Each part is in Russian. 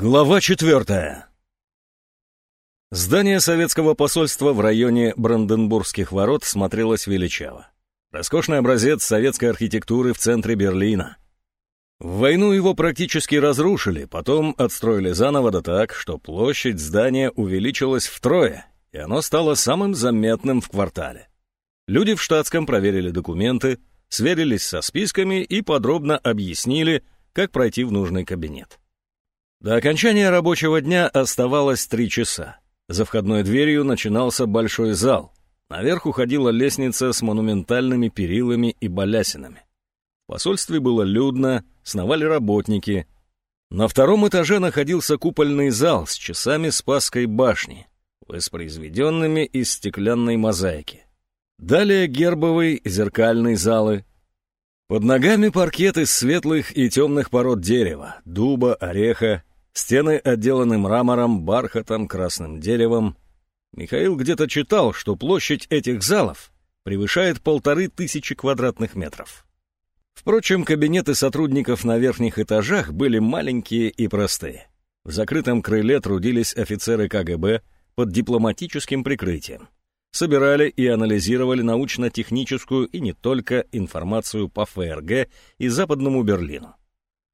Глава четвертая. Здание советского посольства в районе Бранденбургских ворот смотрелось величаво. Роскошный образец советской архитектуры в центре Берлина. В войну его практически разрушили, потом отстроили заново да так, что площадь здания увеличилась втрое, и оно стало самым заметным в квартале. Люди в штатском проверили документы, сверились со списками и подробно объяснили, как пройти в нужный кабинет. До окончания рабочего дня оставалось три часа. За входной дверью начинался большой зал. Наверх уходила лестница с монументальными перилами и балясинами. В посольстве было людно, сновали работники. На втором этаже находился купольный зал с часами Спасской башни, воспроизведенными из стеклянной мозаики. Далее гербовый зеркальный залы. Под ногами паркет из светлых и темных пород дерева, дуба, ореха, Стены отделаны мрамором, бархатом, красным деревом. Михаил где-то читал, что площадь этих залов превышает полторы тысячи квадратных метров. Впрочем, кабинеты сотрудников на верхних этажах были маленькие и простые. В закрытом крыле трудились офицеры КГБ под дипломатическим прикрытием. Собирали и анализировали научно-техническую и не только информацию по ФРГ и Западному Берлину.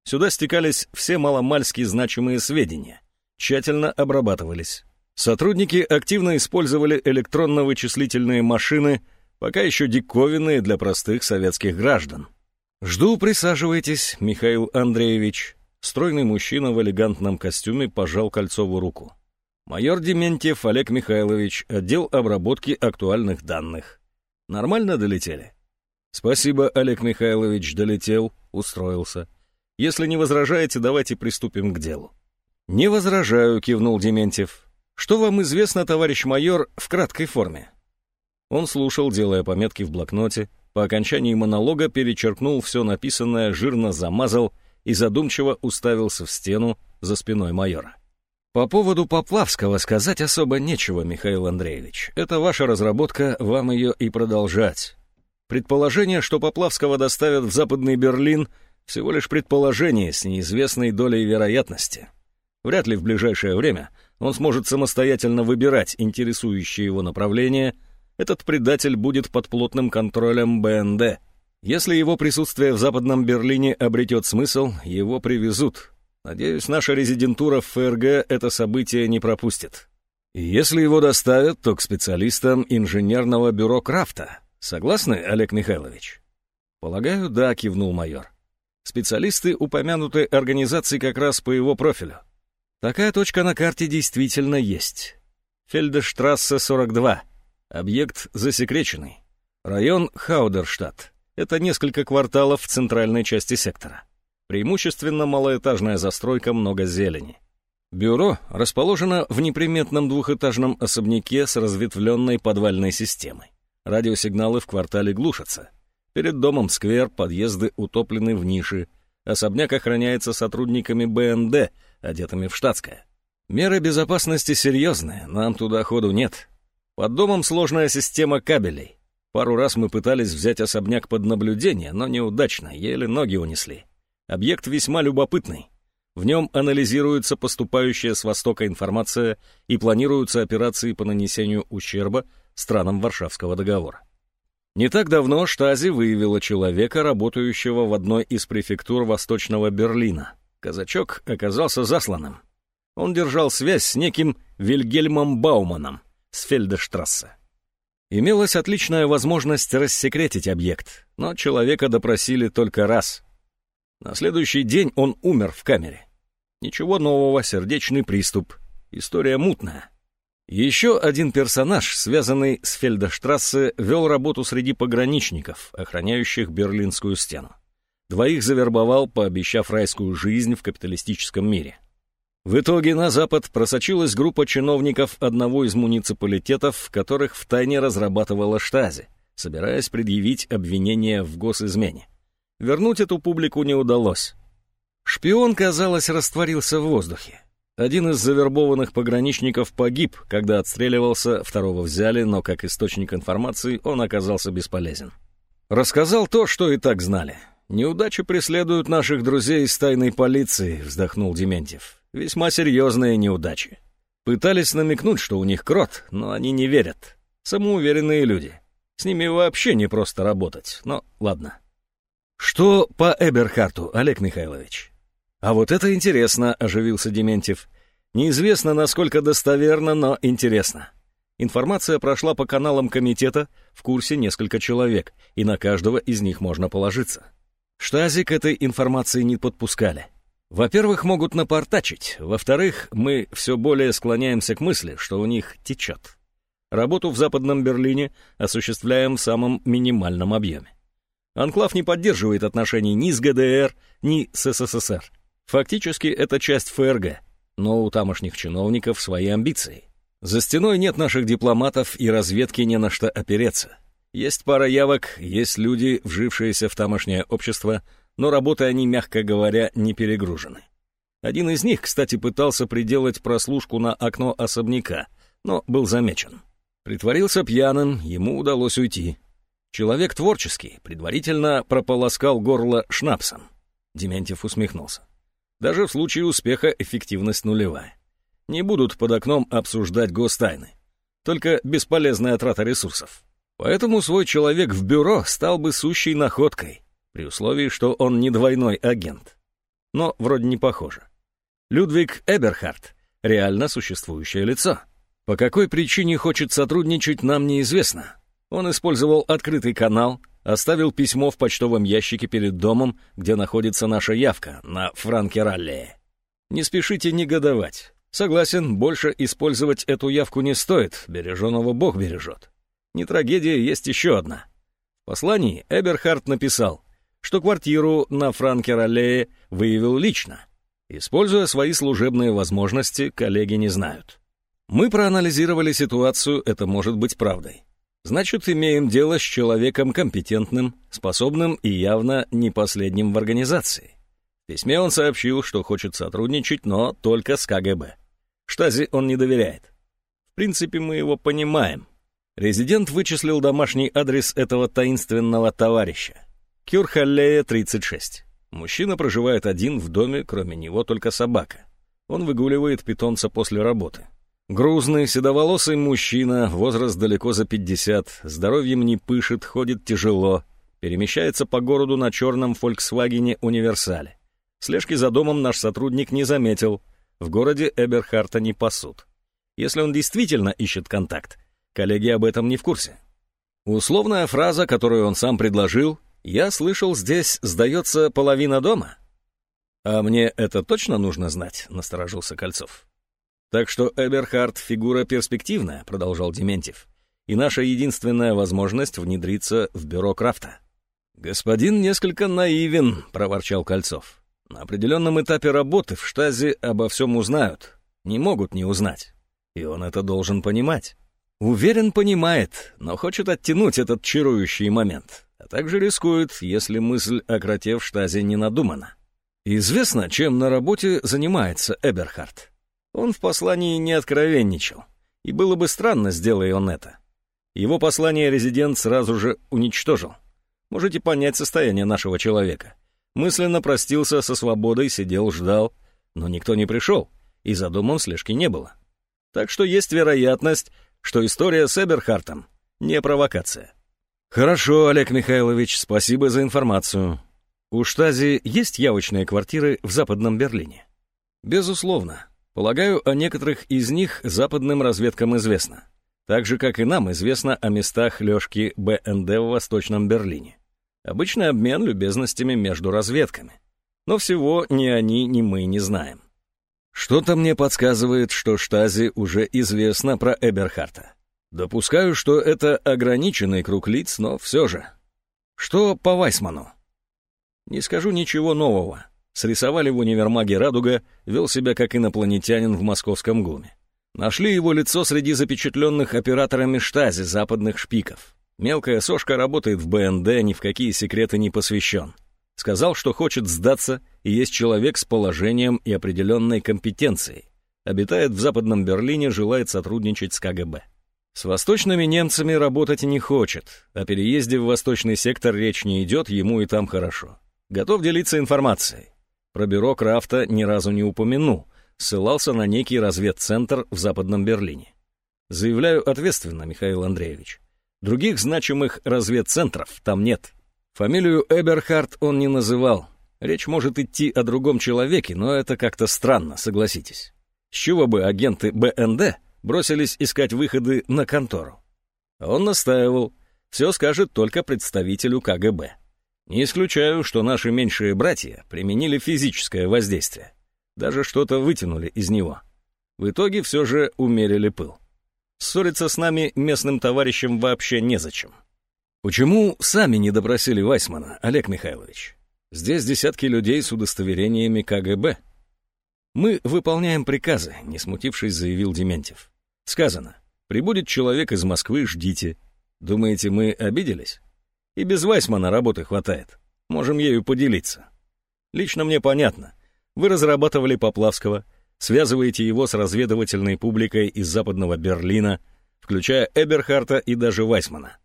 Сюда стекались все маломальски значимые сведения, тщательно обрабатывались. Сотрудники активно использовали электронно-вычислительные машины, пока еще диковинные для простых советских граждан. «Жду, присаживайтесь, Михаил Андреевич». Стройный мужчина в элегантном костюме пожал Кольцову руку. «Майор Дементьев Олег Михайлович, отдел обработки актуальных данных. Нормально долетели?» «Спасибо, Олег Михайлович, долетел, устроился. Если не возражаете, давайте приступим к делу». «Не возражаю», — кивнул Дементьев. «Что вам известно, товарищ майор, в краткой форме?» Он слушал, делая пометки в блокноте, по окончании монолога перечеркнул все написанное, жирно замазал и задумчиво уставился в стену за спиной майора. «По поводу Поплавского сказать особо нечего, Михаил Андреевич. Это ваша разработка, вам ее и продолжать. Предположение, что Поплавского доставят в Западный Берлин — всего лишь предположение с неизвестной долей вероятности. Вряд ли в ближайшее время он сможет самостоятельно выбирать интересующее его направление, этот предатель будет под плотным контролем БНД. Если его присутствие в Западном Берлине обретет смысл, его привезут. Надеюсь, наша резидентура в ФРГ это событие не пропустит. И если его доставят, то к специалистам инженерного бюро Крафта. Согласны, Олег Михайлович? Полагаю, да, кивнул майор. Специалисты упомянутой организации как раз по его профилю. Такая точка на карте действительно есть. Фельдештрассе 42. Объект засекреченный. Район Хаудерштадт. Это несколько кварталов в центральной части сектора. Преимущественно малоэтажная застройка, много зелени. Бюро расположено в неприметном двухэтажном особняке с разветвленной подвальной системой. Радиосигналы в квартале глушатся. Перед домом сквер, подъезды утоплены в ниши. Особняк охраняется сотрудниками БНД, одетыми в штатское. Меры безопасности серьезные, нам туда ходу нет. Под домом сложная система кабелей. Пару раз мы пытались взять особняк под наблюдение, но неудачно, еле ноги унесли. Объект весьма любопытный. В нем анализируется поступающая с Востока информация и планируются операции по нанесению ущерба странам Варшавского договора. Не так давно Штази выявила человека, работающего в одной из префектур Восточного Берлина. Казачок оказался засланным. Он держал связь с неким Вильгельмом Бауманом с Фельдештрассе. Имелась отличная возможность рассекретить объект, но человека допросили только раз. На следующий день он умер в камере. Ничего нового, сердечный приступ. История мутная. Еще один персонаж, связанный с Фельдештрассе, вел работу среди пограничников, охраняющих Берлинскую стену. Двоих завербовал, пообещав райскую жизнь в капиталистическом мире. В итоге на Запад просочилась группа чиновников одного из муниципалитетов, которых втайне разрабатывала Штази, собираясь предъявить обвинение в госизмене. Вернуть эту публику не удалось. Шпион, казалось, растворился в воздухе. Один из завербованных пограничников погиб, когда отстреливался, второго взяли, но как источник информации он оказался бесполезен. Рассказал то, что и так знали. «Неудачи преследуют наших друзей из тайной полиции», — вздохнул Дементьев. Весьма серьезные неудачи. Пытались намекнуть, что у них крот, но они не верят. Самоуверенные люди. С ними вообще не просто работать, но ладно. Что по Эберхарту, Олег Михайлович? А вот это интересно, оживился Дементьев. Неизвестно, насколько достоверно, но интересно. Информация прошла по каналам комитета, в курсе несколько человек, и на каждого из них можно положиться. Штази к этой информации не подпускали. Во-первых, могут напортачить. Во-вторых, мы все более склоняемся к мысли, что у них течет. Работу в Западном Берлине осуществляем в самом минимальном объеме. Анклав не поддерживает отношений ни с ГДР, ни с СССР. Фактически это часть ФРГ, но у тамошних чиновников свои амбиции. За стеной нет наших дипломатов и разведки не на что опереться. Есть пара явок, есть люди, вжившиеся в тамошнее общество, но работы они, мягко говоря, не перегружены. Один из них, кстати, пытался приделать прослушку на окно особняка, но был замечен. Притворился пьяным, ему удалось уйти. Человек творческий, предварительно прополоскал горло шнапсом. Дементьев усмехнулся. Даже в случае успеха эффективность нулевая. Не будут под окном обсуждать гостайны. Только бесполезная трата ресурсов. Поэтому свой человек в бюро стал бы сущей находкой при условии, что он не двойной агент. Но вроде не похоже. Людвиг Эберхард — реально существующее лицо. По какой причине хочет сотрудничать, нам неизвестно. Он использовал открытый канал, оставил письмо в почтовом ящике перед домом, где находится наша явка, на Франке-Ралле. Не спешите негодовать. Согласен, больше использовать эту явку не стоит, береженого Бог бережет. Не трагедия, есть еще одна. В послании Эберхард написал что квартиру на Франкер-аллее выявил лично. Используя свои служебные возможности, коллеги не знают. Мы проанализировали ситуацию, это может быть правдой. Значит, имеем дело с человеком компетентным, способным и явно не последним в организации. В письме он сообщил, что хочет сотрудничать, но только с КГБ. Штази он не доверяет. В принципе, мы его понимаем. Резидент вычислил домашний адрес этого таинственного товарища. Кюрхаллея, 36. Мужчина проживает один в доме, кроме него только собака. Он выгуливает питомца после работы. Грузный, седоволосый мужчина, возраст далеко за 50, здоровьем не пышет, ходит тяжело, перемещается по городу на черном «Фольксвагене Универсале». Слежки за домом наш сотрудник не заметил, в городе Эберхарта не пасут. Если он действительно ищет контакт, коллеги об этом не в курсе. Условная фраза, которую он сам предложил, я слышал, здесь сдается половина дома. А мне это точно нужно знать, насторожился Кольцов. Так что Эберхард фигура перспективная, продолжал Дементьев. И наша единственная возможность внедриться в бюро Крафта. Господин несколько наивен, проворчал Кольцов. На определенном этапе работы в штазе обо всем узнают. Не могут не узнать. И он это должен понимать. Уверен, понимает, но хочет оттянуть этот чарующий момент а также рискует, если мысль о кроте в штазе не надумана. Известно, чем на работе занимается Эберхард. Он в послании не откровенничал, и было бы странно, сделай он это. Его послание резидент сразу же уничтожил. Можете понять состояние нашего человека. Мысленно простился со свободой, сидел, ждал, но никто не пришел, и за домом слежки не было. Так что есть вероятность, что история с Эберхартом не провокация. «Хорошо, Олег Михайлович, спасибо за информацию. У Штази есть явочные квартиры в Западном Берлине?» «Безусловно. Полагаю, о некоторых из них западным разведкам известно. Так же, как и нам известно о местах лёжки БНД в Восточном Берлине. Обычный обмен любезностями между разведками. Но всего ни они, ни мы не знаем. Что-то мне подсказывает, что Штази уже известно про Эберхарта. Допускаю, что это ограниченный круг лиц, но все же. Что по Вайсману? Не скажу ничего нового. Срисовали в универмаге «Радуга», вел себя как инопланетянин в московском ГУМе. Нашли его лицо среди запечатленных операторами штази западных шпиков. Мелкая сошка работает в БНД, ни в какие секреты не посвящен. Сказал, что хочет сдаться, и есть человек с положением и определенной компетенцией. Обитает в Западном Берлине, желает сотрудничать с КГБ. С восточными немцами работать не хочет. О переезде в восточный сектор речь не идет, ему и там хорошо. Готов делиться информацией. Про бюро Крафта ни разу не упомянул, ссылался на некий разведцентр в Западном Берлине. Заявляю ответственно, Михаил Андреевич. Других значимых разведцентров там нет. Фамилию Эберхард он не называл. Речь может идти о другом человеке, но это как-то странно, согласитесь. С чего бы агенты БНД бросились искать выходы на контору? Он настаивал, все скажет только представителю КГБ. Не исключаю, что наши меньшие братья применили физическое воздействие. Даже что-то вытянули из него. В итоге все же умерили пыл. Ссориться с нами местным товарищам вообще незачем. Почему сами не допросили Вайсмана, Олег Михайлович? Здесь десятки людей с удостоверениями КГБ. Мы выполняем приказы, не смутившись, заявил Дементьев. Сказано, прибудет человек из Москвы, ждите. Думаете, мы обиделись? И без Вайсмана работы хватает. Можем ею поделиться. Лично мне понятно. Вы разрабатывали Поплавского, связываете его с разведывательной публикой из западного Берлина, включая Эберхарта и даже Вайсмана.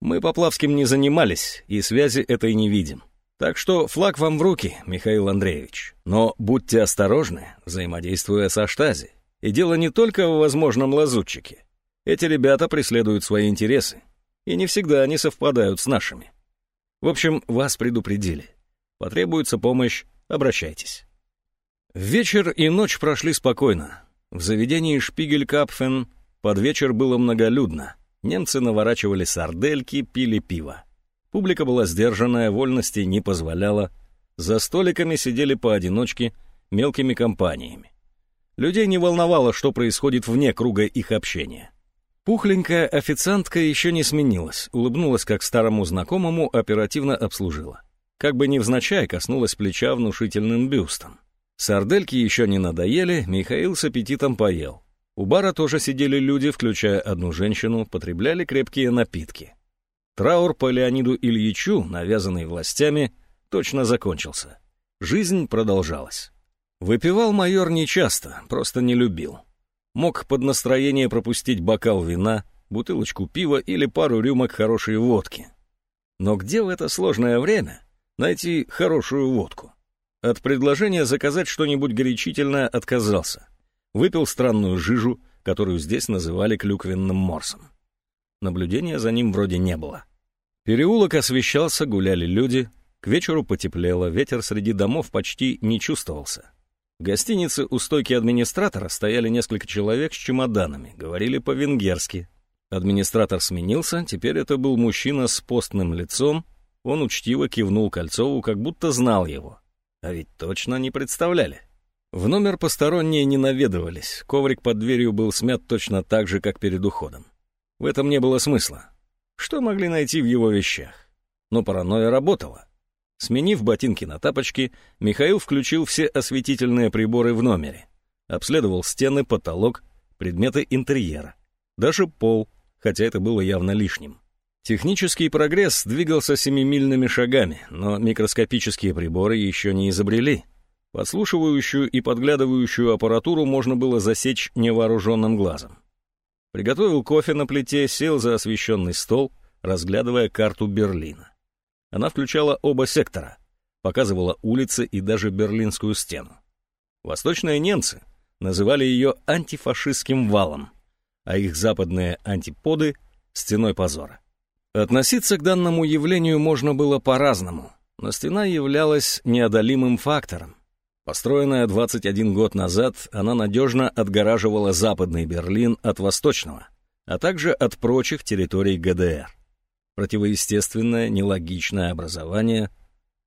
Мы Поплавским не занимались, и связи этой не видим. Так что флаг вам в руки, Михаил Андреевич. Но будьте осторожны, взаимодействуя со Штази. И дело не только в возможном лазутчике. Эти ребята преследуют свои интересы, и не всегда они совпадают с нашими. В общем, вас предупредили. Потребуется помощь, обращайтесь. Вечер и ночь прошли спокойно. В заведении Шпигель-Капфен под вечер было многолюдно. Немцы наворачивали сардельки, пили пиво. Публика была сдержанная, вольности не позволяла. За столиками сидели поодиночке, мелкими компаниями. Людей не волновало, что происходит вне круга их общения. Пухленькая официантка еще не сменилась, улыбнулась как старому знакомому, оперативно обслужила. Как бы невзначай коснулась плеча внушительным бюстом. Сардельки еще не надоели, Михаил с аппетитом поел. У бара тоже сидели люди, включая одну женщину, потребляли крепкие напитки. Траур по Леониду Ильичу, навязанный властями, точно закончился. Жизнь продолжалась. Выпивал майор нечасто, просто не любил. Мог под настроение пропустить бокал вина, бутылочку пива или пару рюмок хорошей водки. Но где в это сложное время найти хорошую водку? От предложения заказать что-нибудь горячительное отказался. Выпил странную жижу, которую здесь называли клюквенным морсом. Наблюдения за ним вроде не было. Переулок освещался, гуляли люди. К вечеру потеплело, ветер среди домов почти не чувствовался. В гостинице у стойки администратора стояли несколько человек с чемоданами, говорили по-венгерски. Администратор сменился, теперь это был мужчина с постным лицом. Он учтиво кивнул Кольцову, как будто знал его. А ведь точно не представляли. В номер посторонние не наведывались, коврик под дверью был смят точно так же, как перед уходом. В этом не было смысла. Что могли найти в его вещах? Но паранойя работала. Сменив ботинки на тапочки, Михаил включил все осветительные приборы в номере. Обследовал стены, потолок, предметы интерьера. Даже пол, хотя это было явно лишним. Технический прогресс двигался семимильными шагами, но микроскопические приборы еще не изобрели. Подслушивающую и подглядывающую аппаратуру можно было засечь невооруженным глазом. Приготовил кофе на плите, сел за освещенный стол, разглядывая карту Берлина. Она включала оба сектора, показывала улицы и даже Берлинскую стену. Восточные немцы называли ее антифашистским валом, а их западные антиподы — стеной позора. Относиться к данному явлению можно было по-разному, но стена являлась неодолимым фактором. Построенная 21 год назад, она надежно отгораживала западный Берлин от восточного, а также от прочих территорий ГДР. Противоестественное, нелогичное образование,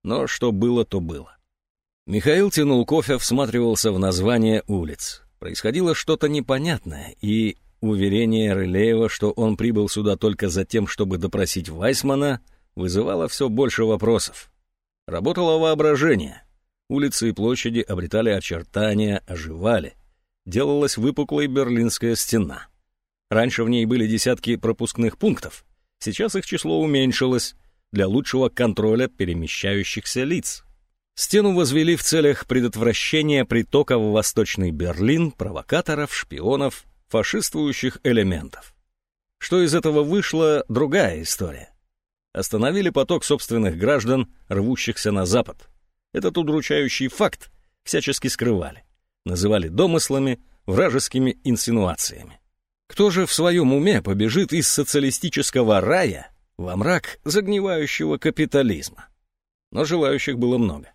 но что было, то было. Михаил тянул кофе, всматривался в название улиц. Происходило что-то непонятное, и Уверение Рылеева, что он прибыл сюда только за тем, чтобы допросить Вайсмана, вызывало все больше вопросов. Работало воображение. Улицы и площади обретали очертания, оживали. Делалась выпуклая берлинская стена. Раньше в ней были десятки пропускных пунктов. Сейчас их число уменьшилось для лучшего контроля перемещающихся лиц. Стену возвели в целях предотвращения притока в Восточный Берлин провокаторов, шпионов, фашистующих элементов. Что из этого вышло, другая история. Остановили поток собственных граждан, рвущихся на запад. Этот удручающий факт всячески скрывали. называли домыслами, вражескими инсинуациями. Кто же в своем уме побежит из социалистического рая во мрак загнивающего капитализма? Но желающих было много.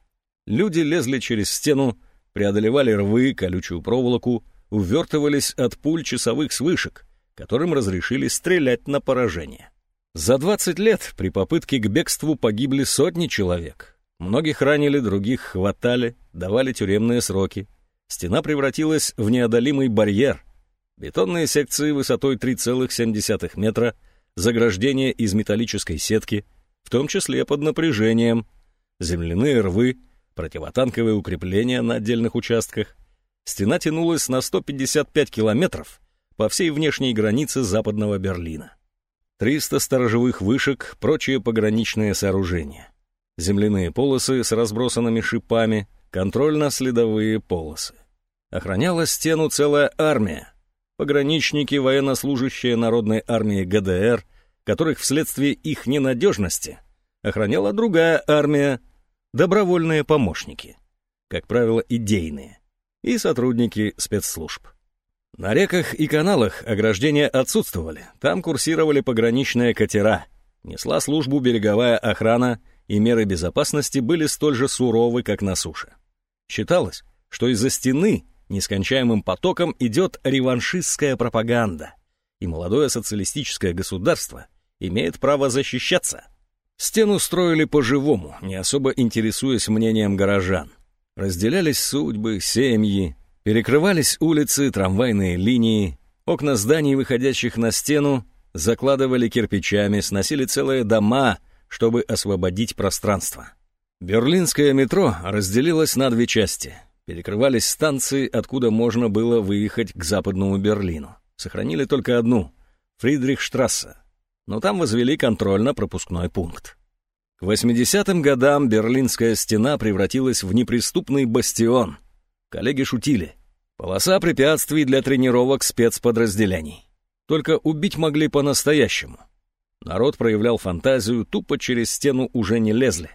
Люди лезли через стену, преодолевали рвы, колючую проволоку, увертывались от пуль часовых свышек, которым разрешили стрелять на поражение. За 20 лет при попытке к бегству погибли сотни человек. Многих ранили, других хватали, давали тюремные сроки. Стена превратилась в неодолимый барьер. Бетонные секции высотой 3,7 метра, заграждение из металлической сетки, в том числе под напряжением, земляные рвы, противотанковые укрепления на отдельных участках. Стена тянулась на 155 километров по всей внешней границе западного Берлина. 300 сторожевых вышек, прочие пограничные сооружения. Земляные полосы с разбросанными шипами, контрольно-следовые полосы. Охраняла стену целая армия. Пограничники, военнослужащие Народной армии ГДР, которых вследствие их ненадежности охраняла другая армия, добровольные помощники, как правило, идейные, и сотрудники спецслужб. На реках и каналах ограждения отсутствовали, там курсировали пограничные катера, несла службу береговая охрана, и меры безопасности были столь же суровы, как на суше. Считалось, что из-за стены нескончаемым потоком идет реваншистская пропаганда, и молодое социалистическое государство имеет право защищаться. Стену строили по-живому, не особо интересуясь мнением горожан. Разделялись судьбы, семьи, перекрывались улицы, трамвайные линии, окна зданий, выходящих на стену, закладывали кирпичами, сносили целые дома, чтобы освободить пространство. Берлинское метро разделилось на две части. Перекрывались станции, откуда можно было выехать к западному Берлину. Сохранили только одну — Фридрихштрассе, но там возвели контрольно-пропускной пункт. К 80-м годам Берлинская стена превратилась в неприступный бастион. Коллеги шутили. Полоса препятствий для тренировок спецподразделений. Только убить могли по-настоящему. Народ проявлял фантазию, тупо через стену уже не лезли.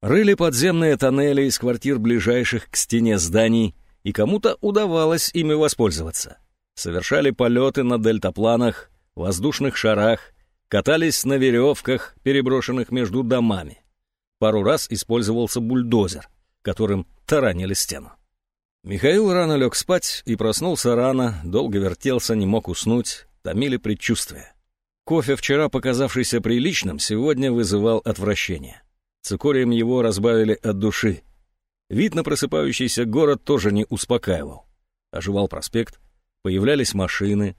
Рыли подземные тоннели из квартир ближайших к стене зданий, и кому-то удавалось ими воспользоваться. Совершали полеты на дельтапланах, воздушных шарах, катались на веревках, переброшенных между домами. Пару раз использовался бульдозер, которым таранили стену. Михаил рано лег спать и проснулся рано, долго вертелся, не мог уснуть, томили предчувствия. Кофе, вчера показавшийся приличным, сегодня вызывал отвращение. Цикорием его разбавили от души. Вид на просыпающийся город тоже не успокаивал. Оживал проспект, появлялись машины,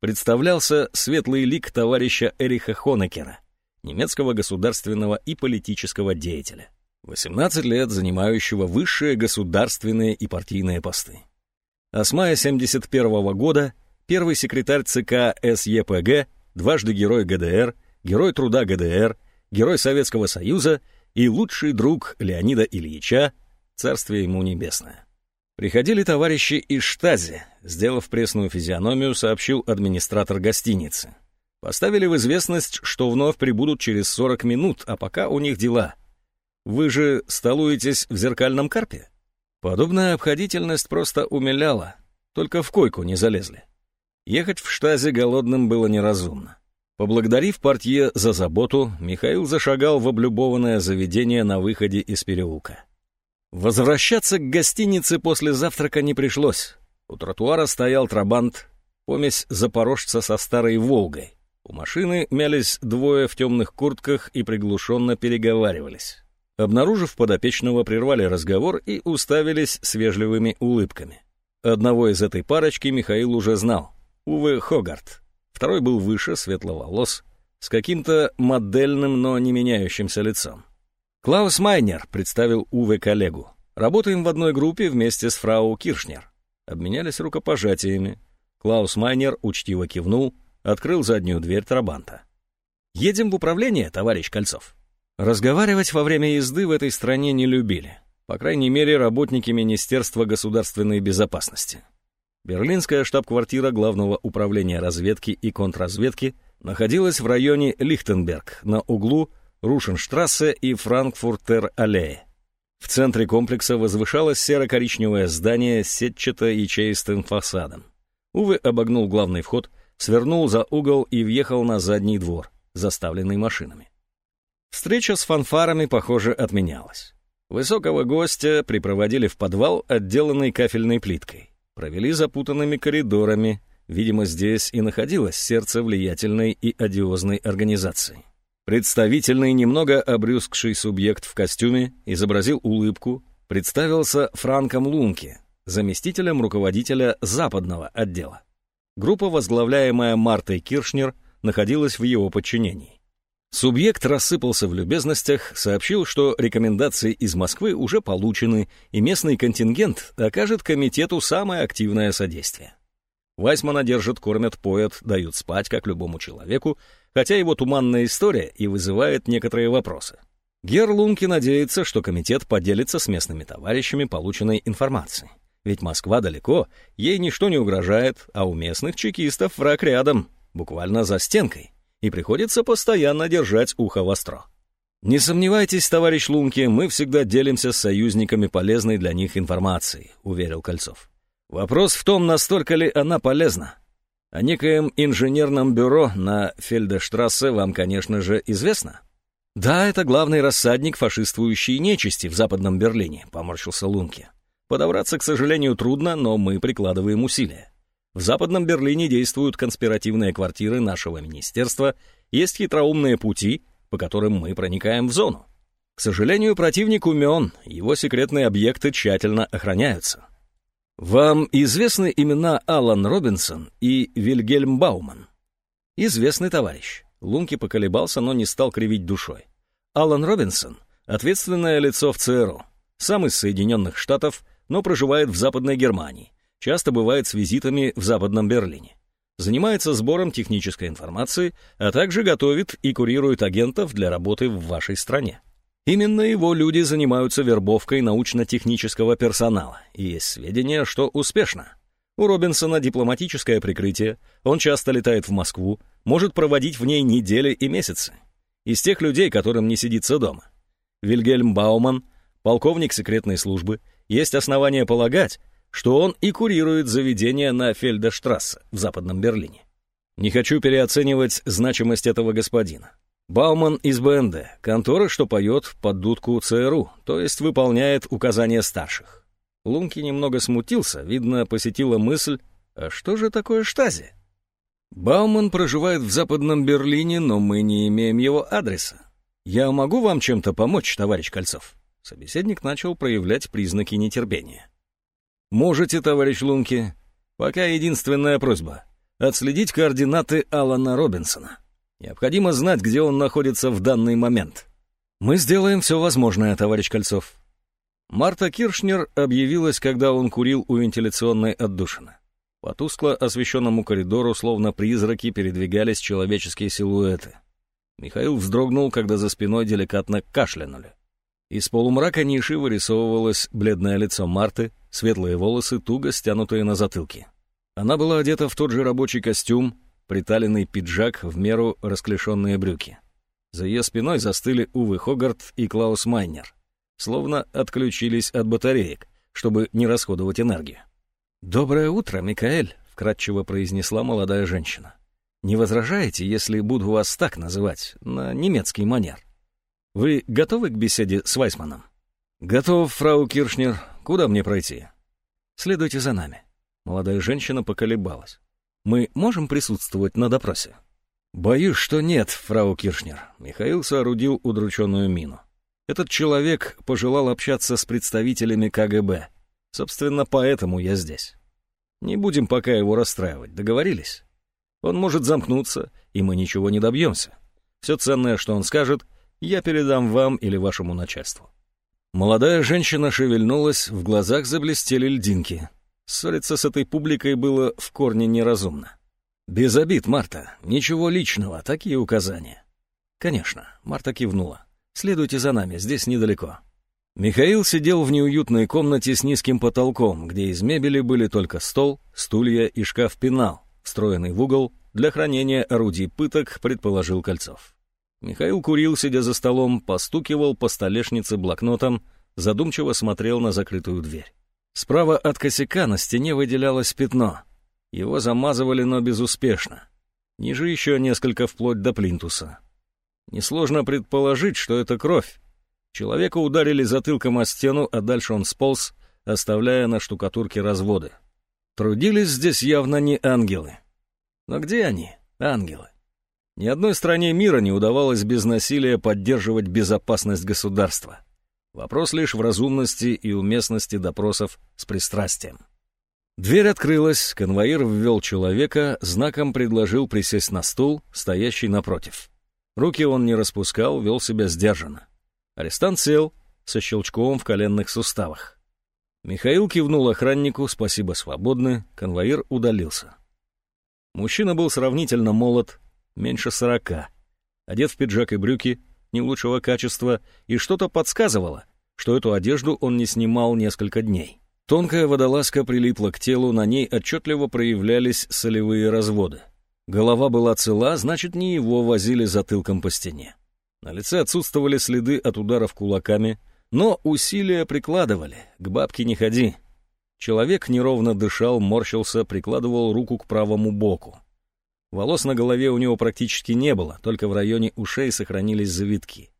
представлялся светлый лик товарища Эриха Хонекера, немецкого государственного и политического деятеля, 18 лет занимающего высшие государственные и партийные посты. А с мая 71 -го года первый секретарь ЦК СЕПГ, дважды герой ГДР, герой труда ГДР, герой Советского Союза и лучший друг Леонида Ильича, царствие ему небесное. Приходили товарищи из штази, сделав пресную физиономию, сообщил администратор гостиницы. Поставили в известность, что вновь прибудут через 40 минут, а пока у них дела. Вы же столуетесь в зеркальном карпе? Подобная обходительность просто умиляла, только в койку не залезли. Ехать в штазе голодным было неразумно. Поблагодарив портье за заботу, Михаил зашагал в облюбованное заведение на выходе из переулка. Возвращаться к гостинице после завтрака не пришлось. У тротуара стоял трабант, помесь запорожца со старой «Волгой». У машины мялись двое в темных куртках и приглушенно переговаривались. Обнаружив подопечного, прервали разговор и уставились с вежливыми улыбками. Одного из этой парочки Михаил уже знал — Уве Хогарт. Второй был выше, светловолос, с каким-то модельным, но не меняющимся лицом. «Клаус Майнер», — представил Уве коллегу. «Работаем в одной группе вместе с фрау Киршнер». Обменялись рукопожатиями. Клаус Майнер учтиво кивнул, открыл заднюю дверь Трабанта. «Едем в управление, товарищ Кольцов». Разговаривать во время езды в этой стране не любили. По крайней мере, работники Министерства государственной безопасности. Берлинская штаб-квартира Главного управления разведки и контрразведки находилась в районе Лихтенберг на углу Рушенштрассе и Франкфуртер-аллее. В центре комплекса возвышалось серо-коричневое здание с сетчато-ячеистым фасадом. Увы обогнул главный вход, свернул за угол и въехал на задний двор, заставленный машинами. Встреча с фанфарами, похоже, отменялась. Высокого гостя припроводили в подвал, отделанный кафельной плиткой. Провели запутанными коридорами. Видимо, здесь и находилось сердце влиятельной и одиозной организации. Представительный, немного обрюзгший субъект в костюме изобразил улыбку, представился Франком Лунке, заместителем руководителя западного отдела. Группа, возглавляемая Мартой Киршнер, находилась в его подчинении. Субъект рассыпался в любезностях, сообщил, что рекомендации из Москвы уже получены, и местный контингент окажет комитету самое активное содействие. Вайсмана держат, кормят, поят, дают спать, как любому человеку, хотя его туманная история и вызывает некоторые вопросы. Гер Лунки надеется, что комитет поделится с местными товарищами полученной информацией. Ведь Москва далеко, ей ничто не угрожает, а у местных чекистов враг рядом, буквально за стенкой, и приходится постоянно держать ухо востро. Не сомневайтесь, товарищ Лунки, мы всегда делимся с союзниками полезной для них информацией, уверил Кольцов. Вопрос в том, настолько ли она полезна. О некоем инженерном бюро на Фельдештрассе вам, конечно же, известно? Да, это главный рассадник фашистующей нечисти в Западном Берлине, поморщился Лунки. Подобраться, к сожалению, трудно, но мы прикладываем усилия. В Западном Берлине действуют конспиративные квартиры нашего министерства, есть хитроумные пути, по которым мы проникаем в зону. К сожалению, противник умен, его секретные объекты тщательно охраняются. Вам известны имена Алан Робинсон и Вильгельм Бауман? Известный товарищ. Лунки поколебался, но не стал кривить душой. Алан Робинсон — ответственное лицо в ЦРУ, сам из Соединенных Штатов, но проживает в Западной Германии, часто бывает с визитами в Западном Берлине. Занимается сбором технической информации, а также готовит и курирует агентов для работы в вашей стране. Именно его люди занимаются вербовкой научно-технического персонала, и есть сведения, что успешно. У Робинсона дипломатическое прикрытие, он часто летает в Москву, может проводить в ней недели и месяцы. Из тех людей, которым не сидится дома. Вильгельм Бауман, полковник секретной службы, есть основания полагать, что он и курирует заведение на Фельдештрассе в Западном Берлине. Не хочу переоценивать значимость этого господина. Бауман из БНД, контора, что поет под дудку ЦРУ, то есть выполняет указания старших. Лунки немного смутился, видно, посетила мысль, а что же такое штази? Бауман проживает в Западном Берлине, но мы не имеем его адреса. Я могу вам чем-то помочь, товарищ Кольцов? Собеседник начал проявлять признаки нетерпения. Можете, товарищ Лунки. Пока единственная просьба — отследить координаты Алана Робинсона. Необходимо знать, где он находится в данный момент. Мы сделаем все возможное, товарищ Кольцов. Марта Киршнер объявилась, когда он курил у вентиляционной отдушины. По тускло освещенному коридору, словно призраки, передвигались человеческие силуэты. Михаил вздрогнул, когда за спиной деликатно кашлянули. Из полумрака ниши вырисовывалось бледное лицо Марты, светлые волосы, туго стянутые на затылке. Она была одета в тот же рабочий костюм, приталенный пиджак, в меру расклешенные брюки. За ее спиной застыли Увы Хогарт и Клаус Майнер, словно отключились от батареек, чтобы не расходовать энергию. «Доброе утро, Микаэль», — вкратчиво произнесла молодая женщина. «Не возражаете, если буду вас так называть, на немецкий манер? Вы готовы к беседе с Вайсманом?» «Готов, фрау Киршнер. Куда мне пройти?» «Следуйте за нами». Молодая женщина поколебалась. Мы можем присутствовать на допросе?» «Боюсь, что нет, фрау Киршнер». Михаил соорудил удрученную мину. «Этот человек пожелал общаться с представителями КГБ. Собственно, поэтому я здесь. Не будем пока его расстраивать, договорились? Он может замкнуться, и мы ничего не добьемся. Все ценное, что он скажет, я передам вам или вашему начальству». Молодая женщина шевельнулась, в глазах заблестели льдинки. Ссориться с этой публикой было в корне неразумно. «Без обид, Марта. Ничего личного, такие указания». «Конечно», — Марта кивнула. «Следуйте за нами, здесь недалеко». Михаил сидел в неуютной комнате с низким потолком, где из мебели были только стол, стулья и шкаф-пенал, встроенный в угол для хранения орудий пыток, предположил Кольцов. Михаил курил, сидя за столом, постукивал по столешнице блокнотом, задумчиво смотрел на закрытую дверь. Справа от косяка на стене выделялось пятно. Его замазывали, но безуспешно. Ниже еще несколько вплоть до плинтуса. Несложно предположить, что это кровь. Человека ударили затылком о стену, а дальше он сполз, оставляя на штукатурке разводы. Трудились здесь явно не ангелы. Но где они, ангелы? Ни одной стране мира не удавалось без насилия поддерживать безопасность государства. Вопрос лишь в разумности и уместности допросов с пристрастием. Дверь открылась, конвоир ввел человека, знаком предложил присесть на стул, стоящий напротив. Руки он не распускал, вел себя сдержанно. Арестант сел, со щелчком в коленных суставах. Михаил кивнул охраннику, спасибо, свободны, конвоир удалился. Мужчина был сравнительно молод, меньше сорока, одет в пиджак и брюки, не лучшего качества, и что-то подсказывало, что эту одежду он не снимал несколько дней. Тонкая водолазка прилипла к телу, на ней отчетливо проявлялись солевые разводы. Голова была цела, значит, не его возили затылком по стене. На лице отсутствовали следы от ударов кулаками, но усилия прикладывали, к бабке не ходи. Человек неровно дышал, морщился, прикладывал руку к правому боку. Волос на голове у него практически не было, только в районе ушей сохранились завитки.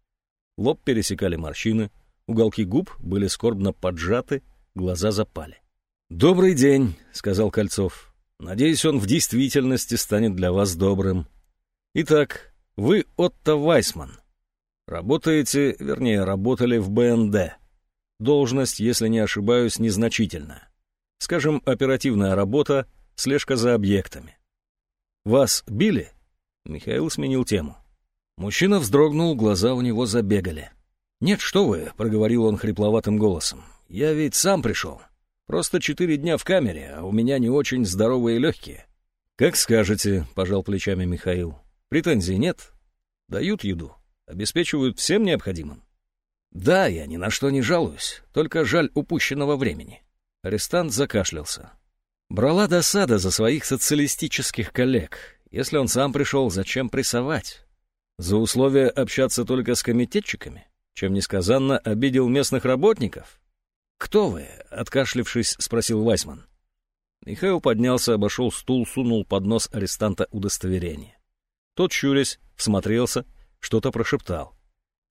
Лоб пересекали морщины, уголки губ были скорбно поджаты, глаза запали. «Добрый день», — сказал Кольцов. «Надеюсь, он в действительности станет для вас добрым. Итак, вы Отто Вайсман. Работаете, вернее, работали в БНД. Должность, если не ошибаюсь, незначительная скажем, оперативная работа, слежка за объектами. Вас били? Михаил сменил тему. Мужчина вздрогнул, глаза у него забегали. «Нет, что вы», — проговорил он хрипловатым голосом. «Я ведь сам пришел. Просто четыре дня в камере, а у меня не очень здоровые легкие». «Как скажете», — пожал плечами Михаил. «Претензий нет? Дают еду, обеспечивают всем необходимым». «Да, я ни на что не жалуюсь, только жаль упущенного времени. Арестант закашлялся. Брала досада за своих социалистических коллег. Если он сам пришел, зачем прессовать? За условие общаться только с комитетчиками? Чем несказанно обидел местных работников? «Кто вы?» — откашлившись, спросил Вайсман. Михаил поднялся, обошел стул, сунул под нос арестанта удостоверение. Тот, щурясь, всмотрелся, что-то прошептал.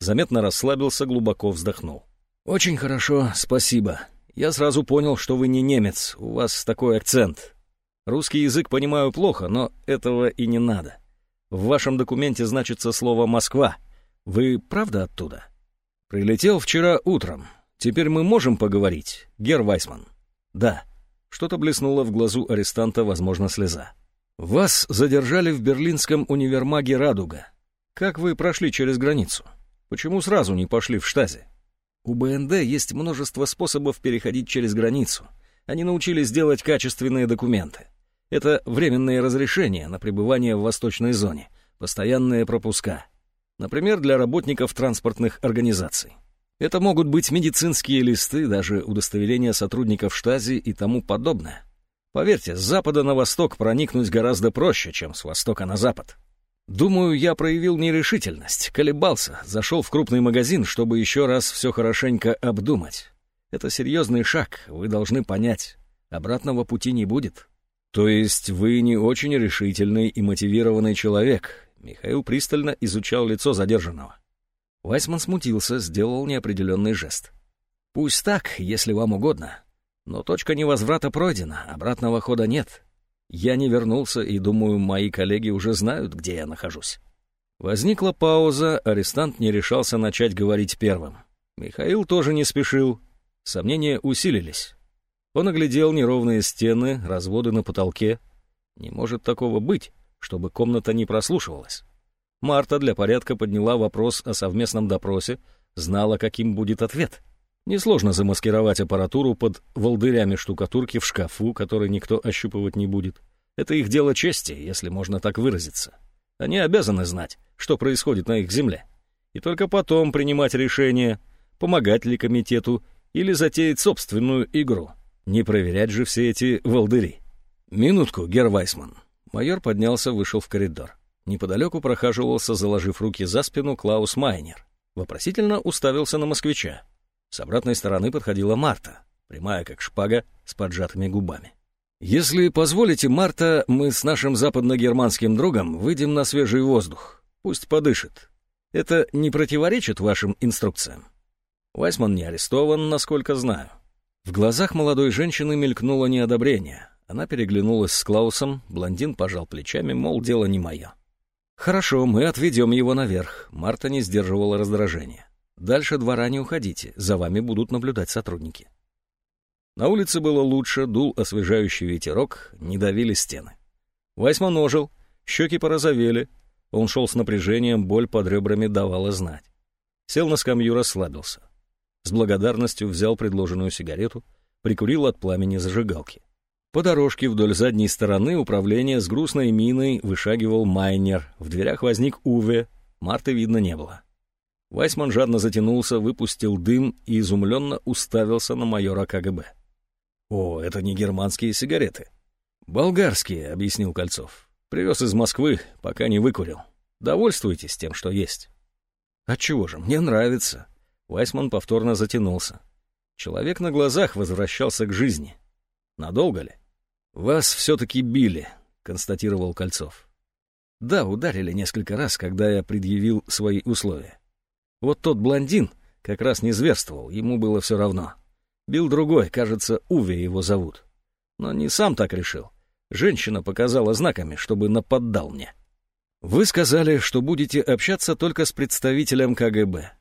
Заметно расслабился, глубоко вздохнул. «Очень хорошо, спасибо. Я сразу понял, что вы не немец, у вас такой акцент. Русский язык понимаю плохо, но этого и не надо. В вашем документе значится слово «Москва». Вы правда оттуда? Прилетел вчера утром. Теперь мы можем поговорить, Гер Вайсман? Да. Что-то блеснуло в глазу арестанта, возможно, слеза. Вас задержали в берлинском универмаге «Радуга». Как вы прошли через границу? Почему сразу не пошли в штазе? У БНД есть множество способов переходить через границу. Они научились делать качественные документы. Это временные разрешения на пребывание в восточной зоне, постоянные пропуска. Например, для работников транспортных организаций. Это могут быть медицинские листы, даже удостоверения сотрудников штази и тому подобное. Поверьте, с запада на восток проникнуть гораздо проще, чем с востока на запад. Думаю, я проявил нерешительность, колебался, зашел в крупный магазин, чтобы еще раз все хорошенько обдумать. Это серьезный шаг, вы должны понять. Обратного пути не будет. То есть вы не очень решительный и мотивированный человек. Михаил пристально изучал лицо задержанного. Вайсман смутился, сделал неопределенный жест. «Пусть так, если вам угодно. Но точка невозврата пройдена, обратного хода нет. Я не вернулся, и, думаю, мои коллеги уже знают, где я нахожусь. Возникла пауза, арестант не решался начать говорить первым. Михаил тоже не спешил. Сомнения усилились. Он оглядел неровные стены, разводы на потолке. Не может такого быть, чтобы комната не прослушивалась. Марта для порядка подняла вопрос о совместном допросе, знала, каким будет ответ. Несложно замаскировать аппаратуру под волдырями штукатурки в шкафу, который никто ощупывать не будет. Это их дело чести, если можно так выразиться. Они обязаны знать, что происходит на их земле. И только потом принимать решение, помогать ли комитету или затеять собственную игру. Не проверять же все эти волдыри. «Минутку, Гер Вайсман». Майор поднялся, вышел в коридор. Неподалеку прохаживался, заложив руки за спину, Клаус Майнер. Вопросительно уставился на москвича. С обратной стороны подходила Марта, прямая как шпага, с поджатыми губами. «Если позволите, Марта, мы с нашим западногерманским другом выйдем на свежий воздух. Пусть подышит. Это не противоречит вашим инструкциям?» Вайсман не арестован, насколько знаю. В глазах молодой женщины мелькнуло неодобрение. Она переглянулась с Клаусом, блондин пожал плечами, мол, дело не мое. «Хорошо, мы отведем его наверх», — Марта не сдерживала раздражения. «Дальше двора не уходите, за вами будут наблюдать сотрудники». На улице было лучше, дул освежающий ветерок, не давили стены. Вайсман ожил, щеки порозовели, он шел с напряжением, боль под ребрами давала знать. Сел на скамью, расслабился. С благодарностью взял предложенную сигарету, прикурил от пламени зажигалки. По дорожке вдоль задней стороны управления с грустной миной вышагивал майнер. В дверях возник Уве. Марты видно не было. Вайсман жадно затянулся, выпустил дым и изумленно уставился на майора КГБ. «О, это не германские сигареты». «Болгарские», — объяснил Кольцов. «Привез из Москвы, пока не выкурил. Довольствуйтесь тем, что есть». «Отчего же, мне нравится». Вайсман повторно затянулся. Человек на глазах возвращался к жизни. Надолго ли? «Вас все-таки били», — констатировал Кольцов. «Да, ударили несколько раз, когда я предъявил свои условия. Вот тот блондин как раз не зверствовал, ему было все равно. Бил другой, кажется, Уве его зовут. Но не сам так решил. Женщина показала знаками, чтобы нападал мне. Вы сказали, что будете общаться только с представителем КГБ.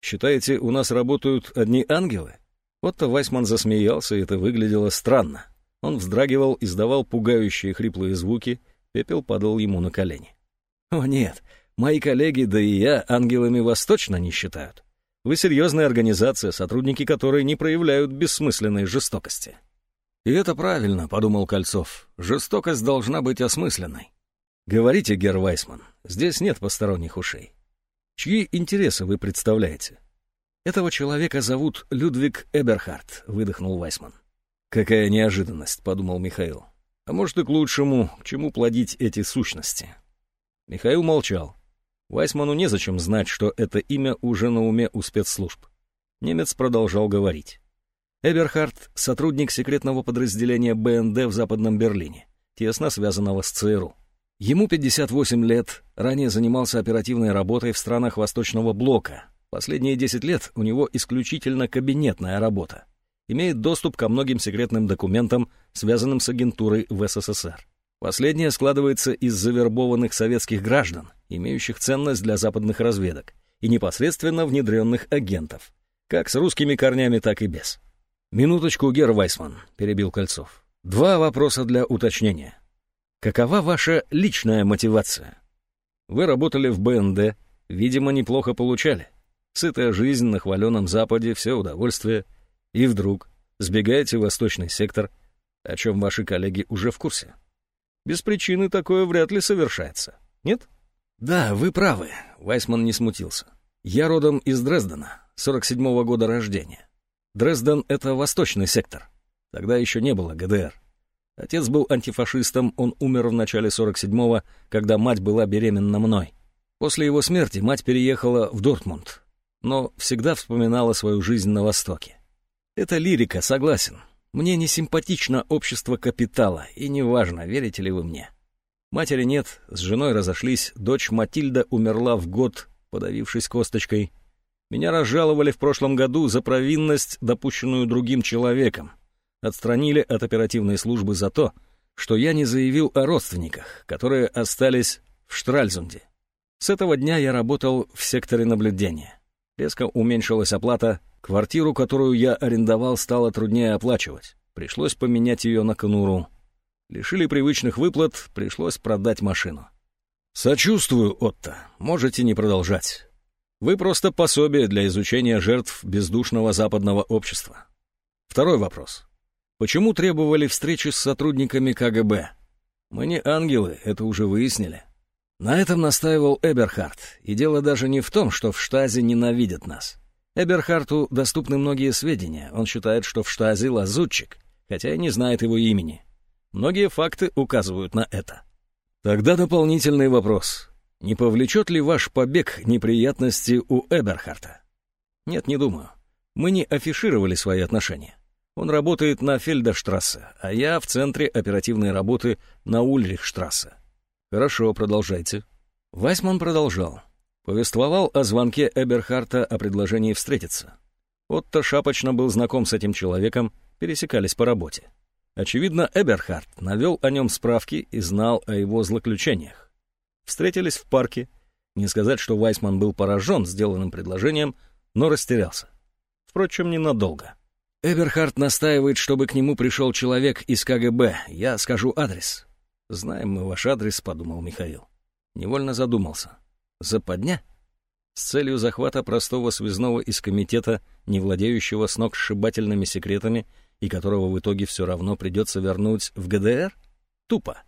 Считаете, у нас работают одни ангелы? Отто Вайсман засмеялся, и это выглядело странно. Он вздрагивал, издавал пугающие хриплые звуки, пепел падал ему на колени. «О нет, мои коллеги, да и я, ангелами вас точно не считают. Вы серьезная организация, сотрудники которой не проявляют бессмысленной жестокости». «И это правильно», — подумал Кольцов. «Жестокость должна быть осмысленной». «Говорите, Герр Вайсман, здесь нет посторонних ушей. Чьи интересы вы представляете?» «Этого человека зовут Людвиг Эберхард», — выдохнул Вайсман. «Какая неожиданность», — подумал Михаил. «А может и к лучшему, к чему плодить эти сущности?» Михаил молчал. Вайсману незачем знать, что это имя уже на уме у спецслужб. Немец продолжал говорить. Эберхард — сотрудник секретного подразделения БНД в Западном Берлине, тесно связанного с ЦРУ. Ему 58 лет, ранее занимался оперативной работой в странах Восточного Блока. Последние 10 лет у него исключительно кабинетная работа. Имеет доступ ко многим секретным документам, связанным с агентурой в СССР. Последнее складывается из завербованных советских граждан, имеющих ценность для западных разведок, и непосредственно внедренных агентов, как с русскими корнями, так и без. «Минуточку, Гер Вайсман», — перебил Кольцов. «Два вопроса для уточнения. Какова ваша личная мотивация? Вы работали в БНД, видимо, неплохо получали. Сытая жизнь на хваленом Западе, все удовольствие. И вдруг сбегаете в восточный сектор, о чем ваши коллеги уже в курсе. Без причины такое вряд ли совершается, нет? Да, вы правы, Вайсман не смутился. Я родом из Дрездена, 47-го года рождения. Дрезден — это восточный сектор. Тогда еще не было ГДР. Отец был антифашистом, он умер в начале 47-го, когда мать была беременна мной. После его смерти мать переехала в Дортмунд, но всегда вспоминала свою жизнь на Востоке. Это лирика, согласен. Мне не симпатично общество капитала, и неважно, верите ли вы мне. Матери нет, с женой разошлись, дочь Матильда умерла в год, подавившись косточкой. Меня разжаловали в прошлом году за провинность, допущенную другим человеком отстранили от оперативной службы за то, что я не заявил о родственниках, которые остались в Штральзунде. С этого дня я работал в секторе наблюдения. Резко уменьшилась оплата, квартиру, которую я арендовал, стало труднее оплачивать. Пришлось поменять ее на конуру. Лишили привычных выплат, пришлось продать машину. «Сочувствую, Отто, можете не продолжать. Вы просто пособие для изучения жертв бездушного западного общества. Второй вопрос. Почему требовали встречи с сотрудниками КГБ? Мы не ангелы, это уже выяснили. На этом настаивал Эберхард, и дело даже не в том, что в Штазе ненавидят нас. Эберхарту доступны многие сведения, он считает, что в Штазе лазутчик, хотя и не знает его имени. Многие факты указывают на это. Тогда дополнительный вопрос. Не повлечет ли ваш побег неприятности у Эберхарта? Нет, не думаю. Мы не афишировали свои отношения. Он работает на Фельдерштрассе, а я в центре оперативной работы на Ульрихштрассе. Хорошо, продолжайте. Вайсман продолжал. Повествовал о звонке Эберхарта о предложении встретиться. Отто шапочно был знаком с этим человеком, пересекались по работе. Очевидно, Эберхарт навел о нем справки и знал о его злоключениях. Встретились в парке. Не сказать, что Вайсман был поражен сделанным предложением, но растерялся. Впрочем, ненадолго. Эберхард настаивает, чтобы к нему пришел человек из КГБ. Я скажу адрес. Знаем мы ваш адрес, подумал Михаил. Невольно задумался. Западня? С целью захвата простого связного из комитета, не владеющего сногсшибательными секретами и которого в итоге все равно придется вернуть в ГДР? Тупо.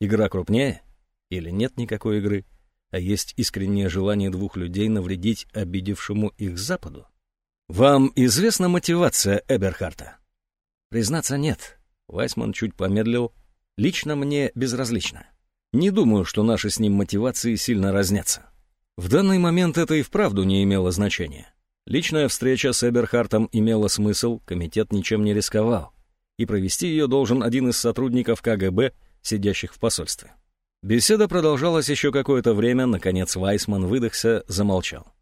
Игра крупнее? Или нет никакой игры? А есть искреннее желание двух людей навредить обидевшему их Западу? Вам известна мотивация Эберхарта? Признаться, нет. Вайсман чуть помедлил. Лично мне безразлично. Не думаю, что наши с ним мотивации сильно разнятся. В данный момент это и вправду не имело значения. Личная встреча с Эберхартом имела смысл, комитет ничем не рисковал, и провести ее должен один из сотрудников КГБ, сидящих в посольстве. Беседа продолжалась еще какое-то время, наконец Вайсман выдохся, замолчал.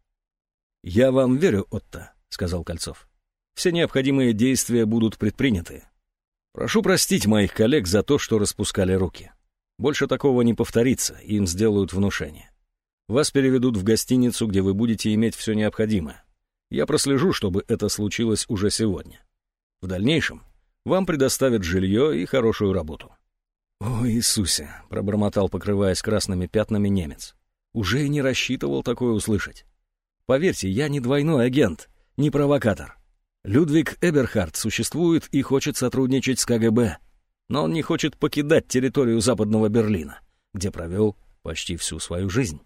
«Я вам верю, Отто», — сказал Кольцов. «Все необходимые действия будут предприняты. Прошу простить моих коллег за то, что распускали руки. Больше такого не повторится, им сделают внушение. Вас переведут в гостиницу, где вы будете иметь все необходимое. Я прослежу, чтобы это случилось уже сегодня. В дальнейшем вам предоставят жилье и хорошую работу». «О, Иисусе!» — пробормотал, покрываясь красными пятнами немец. «Уже и не рассчитывал такое услышать. Поверьте, я не двойной агент, не провокатор. Людвиг Эберхард существует и хочет сотрудничать с КГБ, но он не хочет покидать территорию Западного Берлина, где провел почти всю свою жизнь».